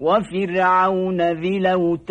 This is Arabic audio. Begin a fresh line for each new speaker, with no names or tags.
وفرعون ذي الأوتاد